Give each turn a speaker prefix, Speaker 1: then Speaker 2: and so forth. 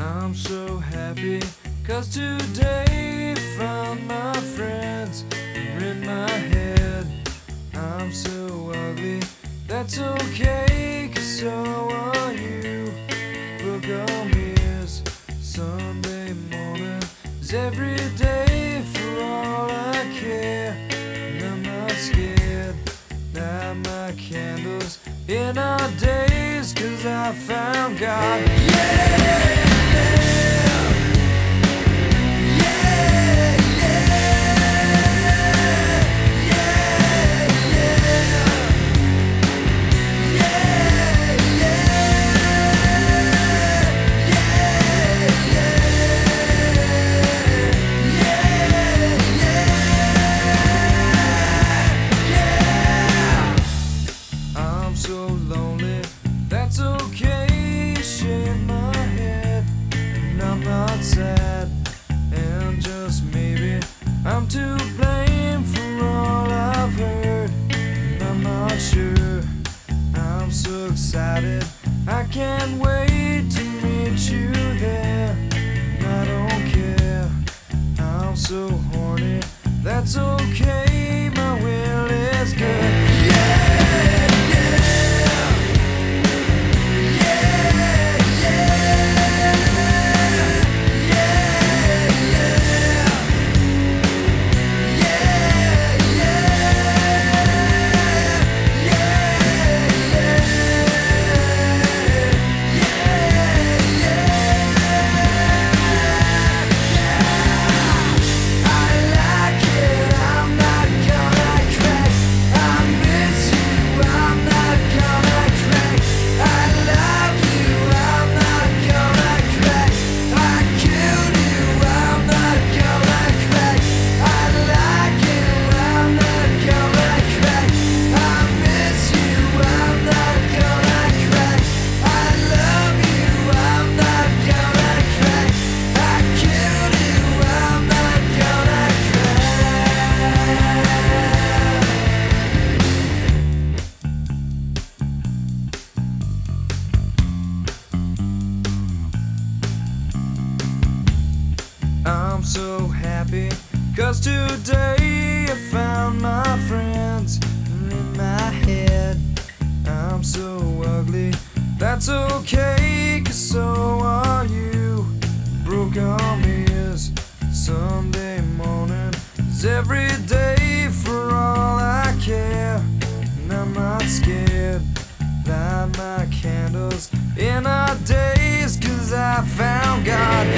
Speaker 1: I'm so happy, cause today found my friends in my head. I'm so ugly, that's okay, cause so are you. Book on mirrors, Sunday morning is every day for all I care. And I'm not scared, light my candles in our days, cause I found God. Yeah! Lonely, that's okay. Shake my head, and I'm not sad. And just maybe I'm to blame for all I've heard. And I'm not sure. I'm so excited, I can't wait to meet you there. And I don't care, I'm so horny, that's okay. I'm so happy, cause today I found my friends in my head. I'm so ugly, that's okay, cause so are you. Broke arm is Sunday morning, is every day for all I care. And I'm not scared, light my candles in our days, cause I found God.